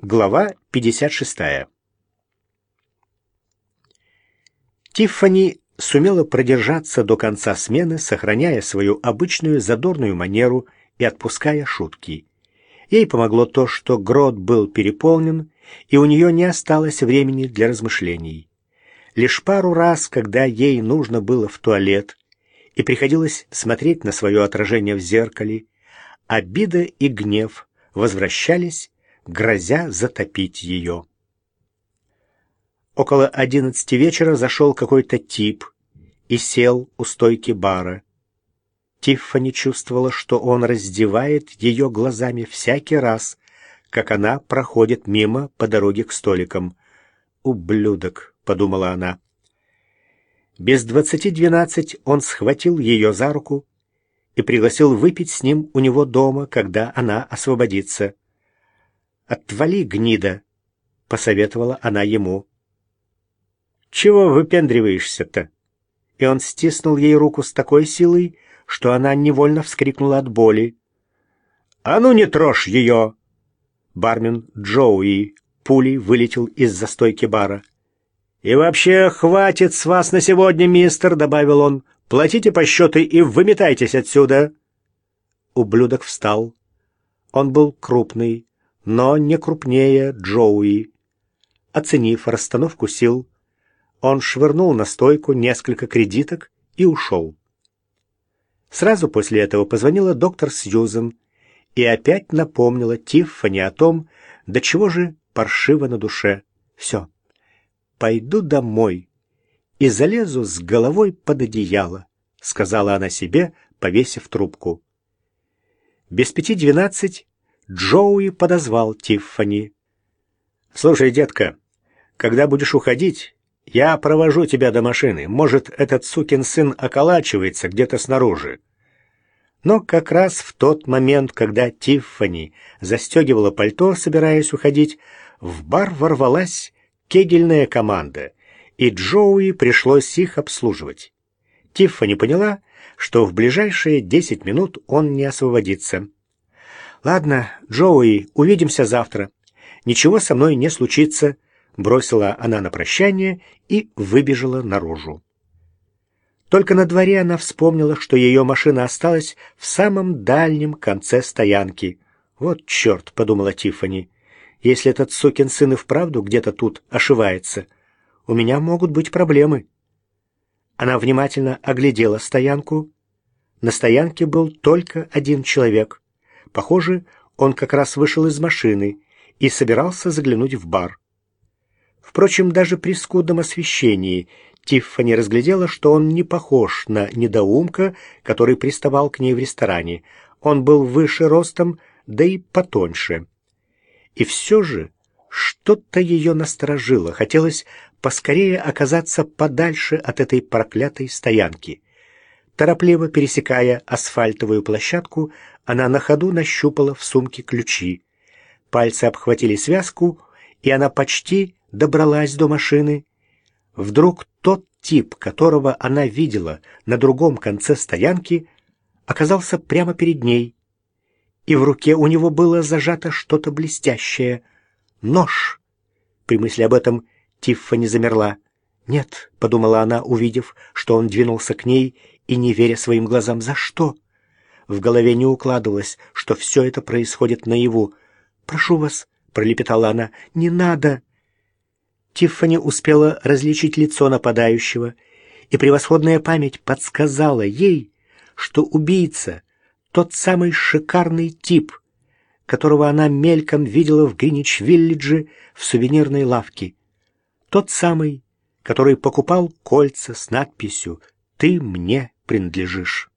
Глава 56. Тиффани сумела продержаться до конца смены, сохраняя свою обычную задорную манеру и отпуская шутки. Ей помогло то, что грот был переполнен, и у нее не осталось времени для размышлений. Лишь пару раз, когда ей нужно было в туалет, и приходилось смотреть на свое отражение в зеркале, обида и гнев возвращались грозя затопить ее. Около одиннадцати вечера зашел какой-то тип и сел у стойки бара. Тиффани чувствовала, что он раздевает ее глазами всякий раз, как она проходит мимо по дороге к столикам. «Ублюдок», — подумала она. Без двадцати двенадцать он схватил ее за руку и пригласил выпить с ним у него дома, когда она освободится. «Отвали, гнида!» — посоветовала она ему. «Чего выпендриваешься-то?» И он стиснул ей руку с такой силой, что она невольно вскрикнула от боли. «А ну не трожь ее!» Бармен Джоуи пулей вылетел из застойки бара. «И вообще, хватит с вас на сегодня, мистер!» — добавил он. «Платите по счету и выметайтесь отсюда!» Ублюдок встал. Он был крупный, но не крупнее Джоуи. Оценив расстановку сил, он швырнул на стойку несколько кредиток и ушел. Сразу после этого позвонила доктор Сьюзен и опять напомнила Тиффани о том, до чего же паршиво на душе. Все, пойду домой и залезу с головой под одеяло, сказала она себе, повесив трубку. Без пяти двенадцать Джоуи подозвал Тиффани. «Слушай, детка, когда будешь уходить, я провожу тебя до машины. Может, этот сукин сын околачивается где-то снаружи». Но как раз в тот момент, когда Тиффани застегивала пальто, собираясь уходить, в бар ворвалась кегельная команда, и Джоуи пришлось их обслуживать. Тиффани поняла, что в ближайшие десять минут он не освободится. «Ладно, Джоуи, увидимся завтра. Ничего со мной не случится», — бросила она на прощание и выбежала наружу. Только на дворе она вспомнила, что ее машина осталась в самом дальнем конце стоянки. «Вот черт», — подумала Тиффани, — «если этот сукин сын и вправду где-то тут ошивается, у меня могут быть проблемы». Она внимательно оглядела стоянку. На стоянке был только один человек — Похоже, он как раз вышел из машины и собирался заглянуть в бар. Впрочем, даже при скудном освещении Тиффани разглядела, что он не похож на недоумка, который приставал к ней в ресторане. Он был выше ростом, да и потоньше. И все же что-то ее насторожило. Хотелось поскорее оказаться подальше от этой проклятой стоянки. Торопливо пересекая асфальтовую площадку, она на ходу нащупала в сумке ключи. Пальцы обхватили связку, и она почти добралась до машины. Вдруг тот тип, которого она видела на другом конце стоянки, оказался прямо перед ней, и в руке у него было зажато что-то блестящее. Нож! При мысли об этом Тиффани замерла. «Нет», — подумала она, увидев, что он двинулся к ней и не веря своим глазам, «за что?» В голове не укладывалось, что все это происходит наяву. «Прошу вас», — пролепетала она, — «не надо». Тиффани успела различить лицо нападающего, и превосходная память подсказала ей, что убийца — тот самый шикарный тип, которого она мельком видела в Гринич-Виллидже в сувенирной лавке. Тот самый, который покупал кольца с надписью «Ты мне принадлежишь».